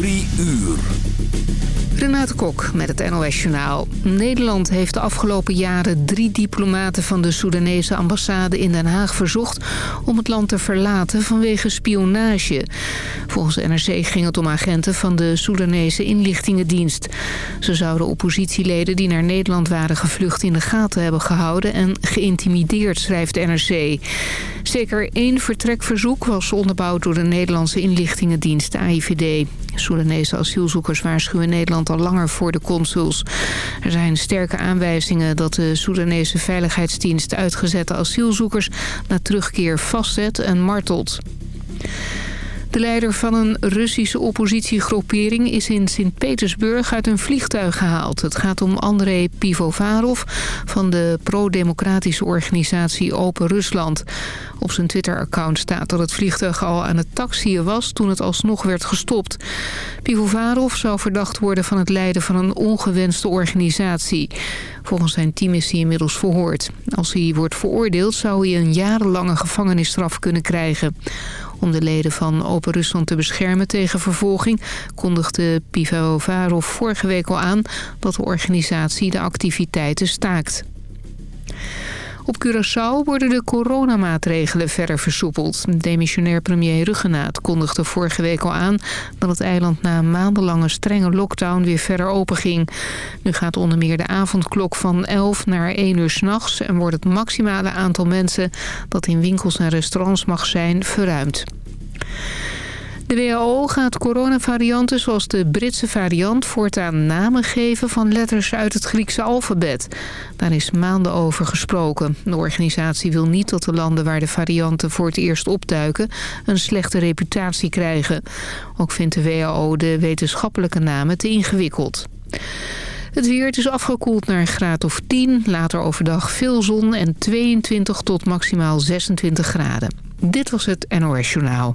Drie uur. Renate Kok met het NOS Journaal. Nederland heeft de afgelopen jaren drie diplomaten van de Soedanese ambassade in Den Haag verzocht om het land te verlaten vanwege spionage. Volgens NRC ging het om agenten van de Soedanese inlichtingendienst. Ze zouden oppositieleden die naar Nederland waren gevlucht in de gaten hebben gehouden en geïntimideerd, schrijft NRC. Zeker één vertrekverzoek was onderbouwd door de Nederlandse inlichtingendienst, de AIVD. Soedanese asielzoekers waarschuwen Nederland al langer voor de consuls. Er zijn sterke aanwijzingen dat de Soedanese veiligheidsdienst uitgezette asielzoekers na terugkeer vastzet en martelt. De leider van een Russische oppositiegroepering is in Sint-Petersburg uit een vliegtuig gehaald. Het gaat om Andrei Pivovarov van de pro-democratische organisatie Open Rusland. Op zijn Twitter-account staat dat het vliegtuig al aan het taxiën was toen het alsnog werd gestopt. Pivovarov zou verdacht worden van het leiden van een ongewenste organisatie. Volgens zijn team is hij inmiddels verhoord. Als hij wordt veroordeeld zou hij een jarenlange gevangenisstraf kunnen krijgen. Om de leden van Open Rusland te beschermen tegen vervolging... kondigde Pivovarov vorige week al aan dat de organisatie de activiteiten staakt. Op Curaçao worden de coronamaatregelen verder versoepeld. Demissionair premier Ruggenaat kondigde vorige week al aan... dat het eiland na maandenlange strenge lockdown weer verder openging. Nu gaat onder meer de avondklok van 11 naar 1 uur s'nachts... en wordt het maximale aantal mensen dat in winkels en restaurants mag zijn verruimd. De WHO gaat coronavarianten zoals de Britse variant voortaan namen geven van letters uit het Griekse alfabet. Daar is maanden over gesproken. De organisatie wil niet dat de landen waar de varianten voor het eerst opduiken een slechte reputatie krijgen. Ook vindt de WHO de wetenschappelijke namen te ingewikkeld. Het weer is afgekoeld naar een graad of 10. Later overdag veel zon en 22 tot maximaal 26 graden. Dit was het NOS Journaal.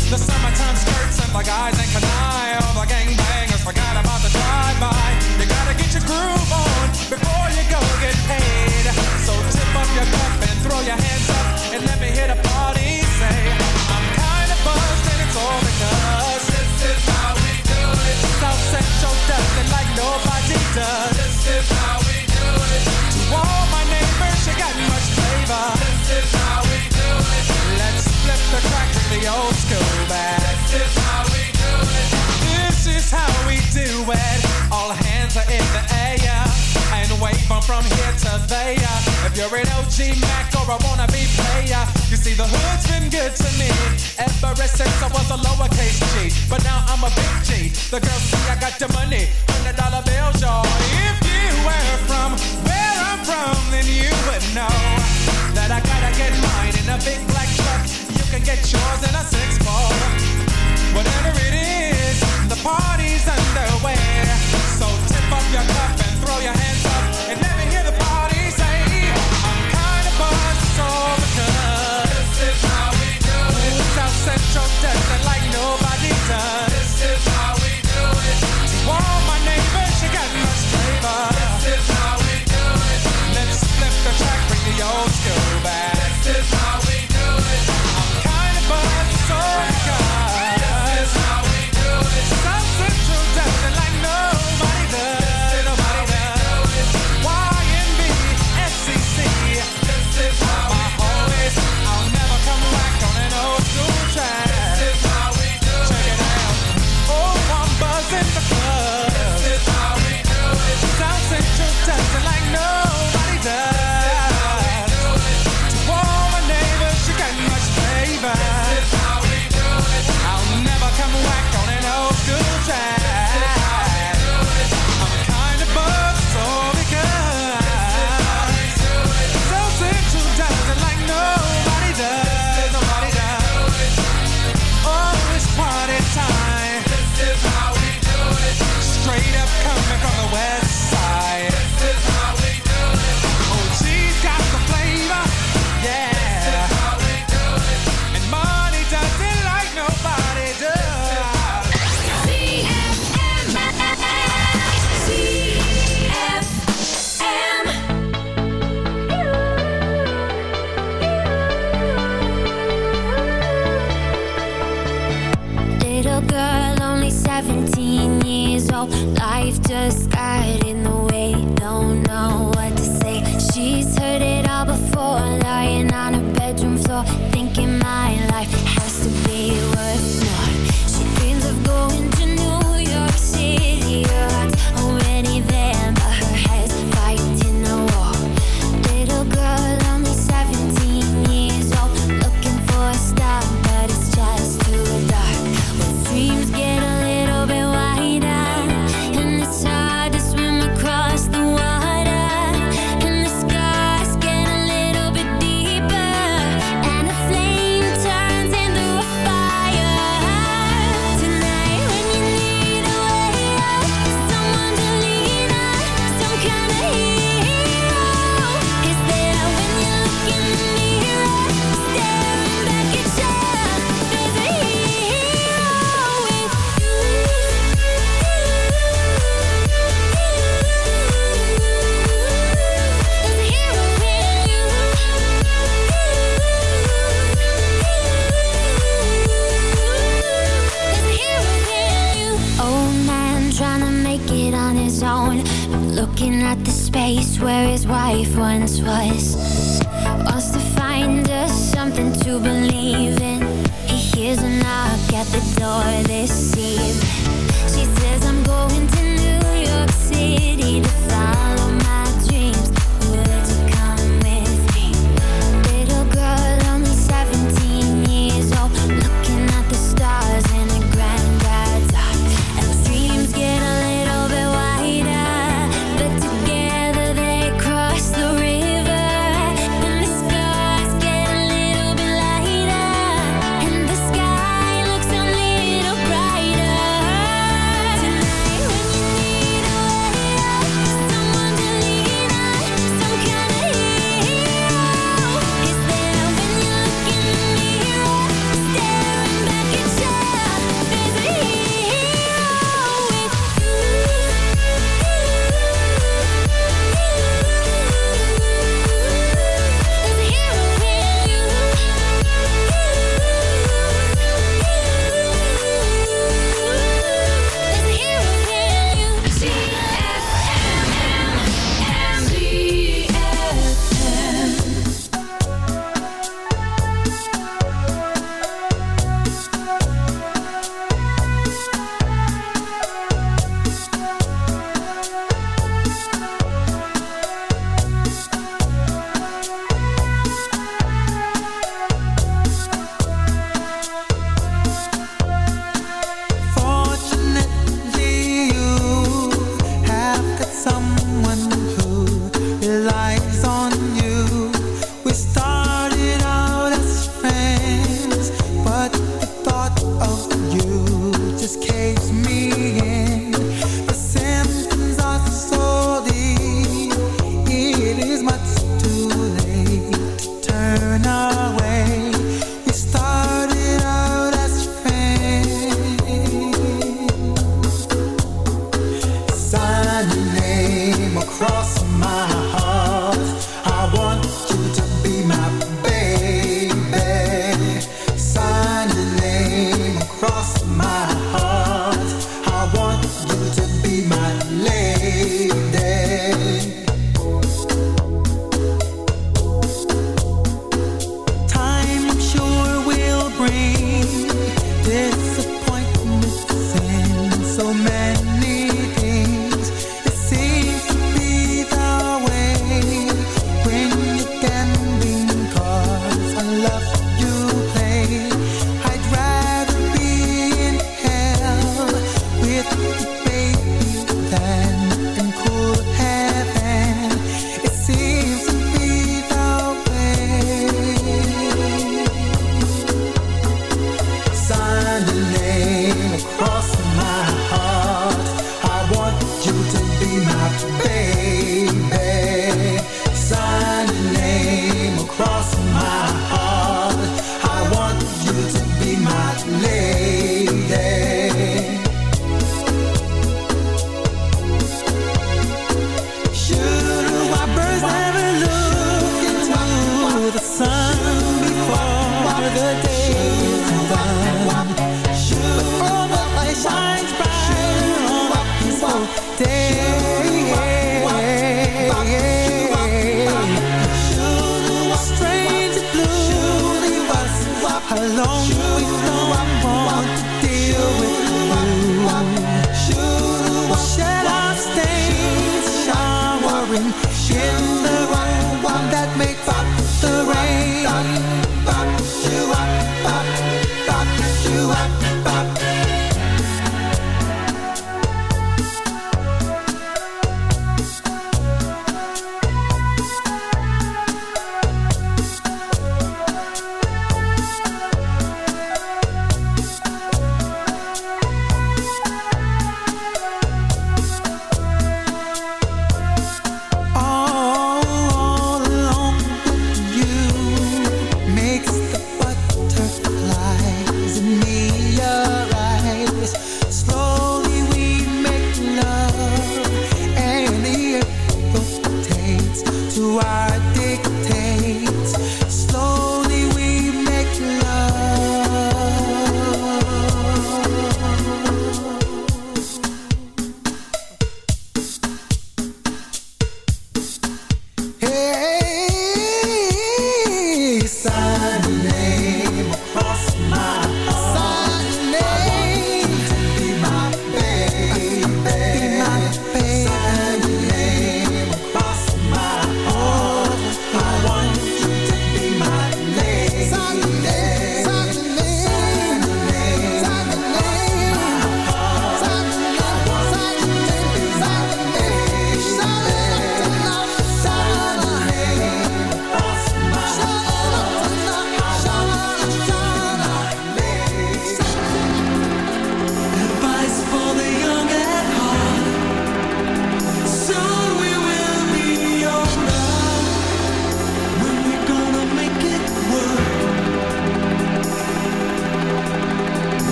The summertime skirts and the guys in canine. All the gangbangers forgot about the drive-by. You gotta get your groove on before you go get paid. So tip up your cup and throw your hands up and let me hit a party. Say, I'm kinda buzzed and it's all because this is how we do it. South Central does it like nobody does. This is how we do it. To all my neighbors, you got much flavor. This is how we do it. Let's flip the crack to the old school there. If you're an OG Mac or a wannabe player, you see the hood's been good to me ever since I was a lowercase G. But now I'm a big G. The girls see I got the money, hundred dollar bills, y'all. If you were from where I'm from, then you would know that I gotta get mine in a big Life just the. Don't know what to say. She's heard it all before. Lying on her bedroom floor, thinking my life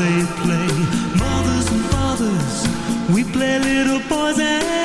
they play. Mothers and fathers, we play little boys and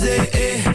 Zee.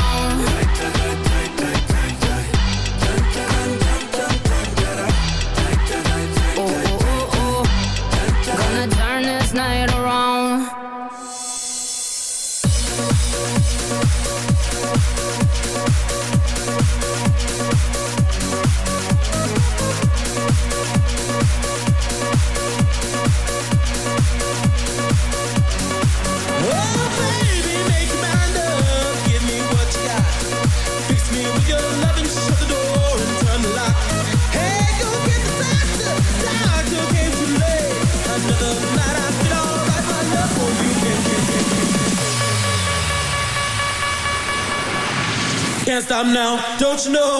time. Lighter, lighter. Don't know?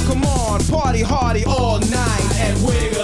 come on, party hardy all night and wiggle.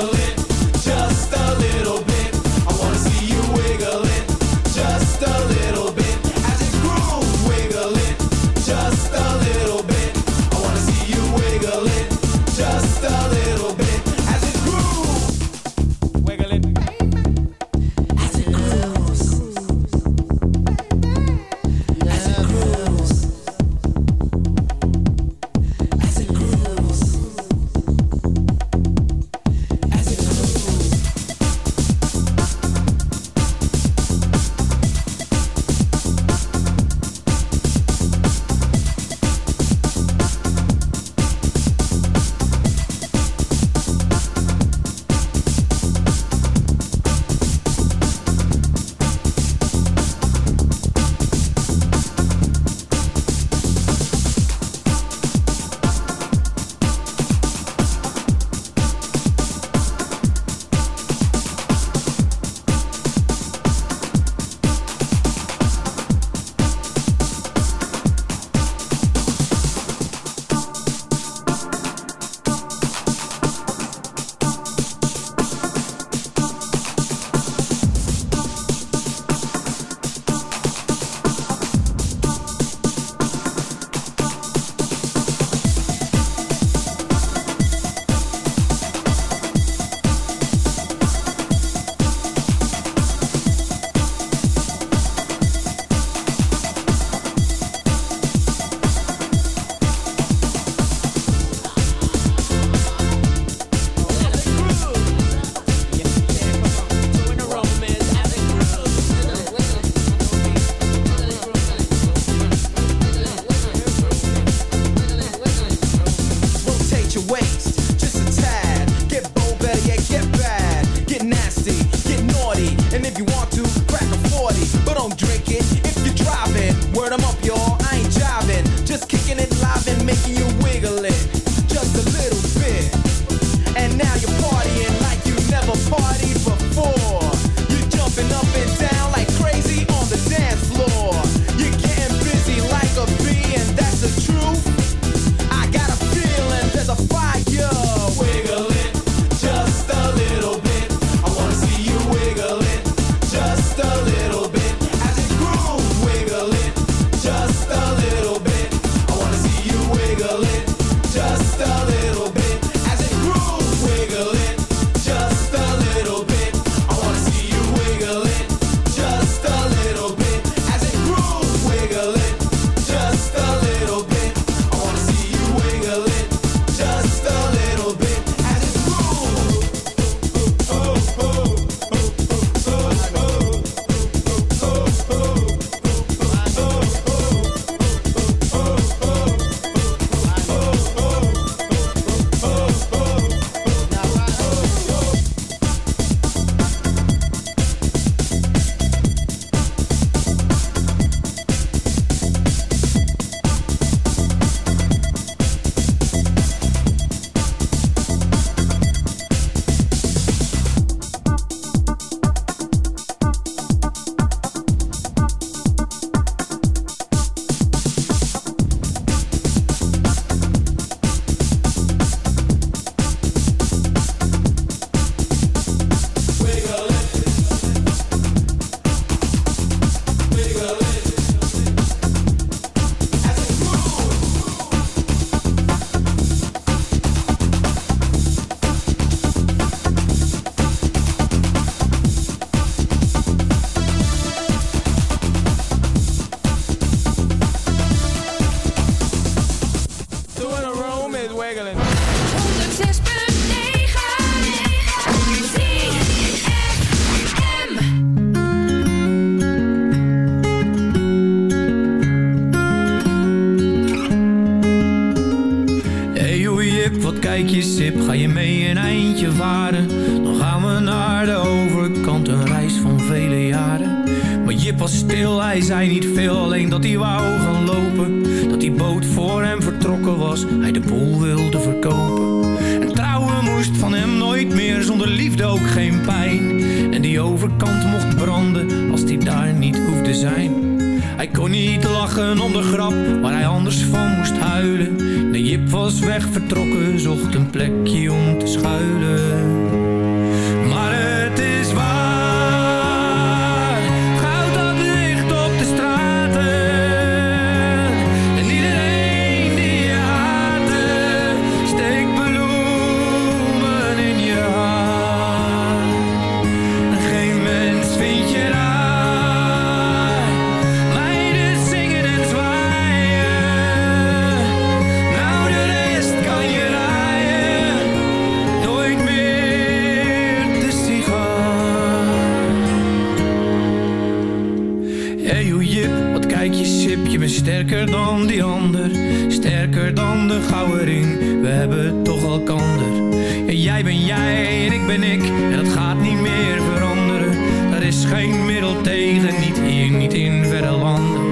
Hey hoe jip, wat kijk je sip, je bent sterker dan die ander Sterker dan de gouden we hebben toch al kander Jij ben jij en ik ben ik, en dat gaat niet meer veranderen. Er is geen middel tegen, niet hier, niet in verre landen.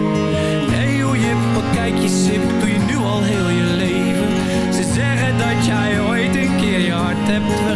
Hey hoe jip, wat kijk je sip, doe je nu al heel je leven? Ze zeggen dat jij ooit een keer je hart hebt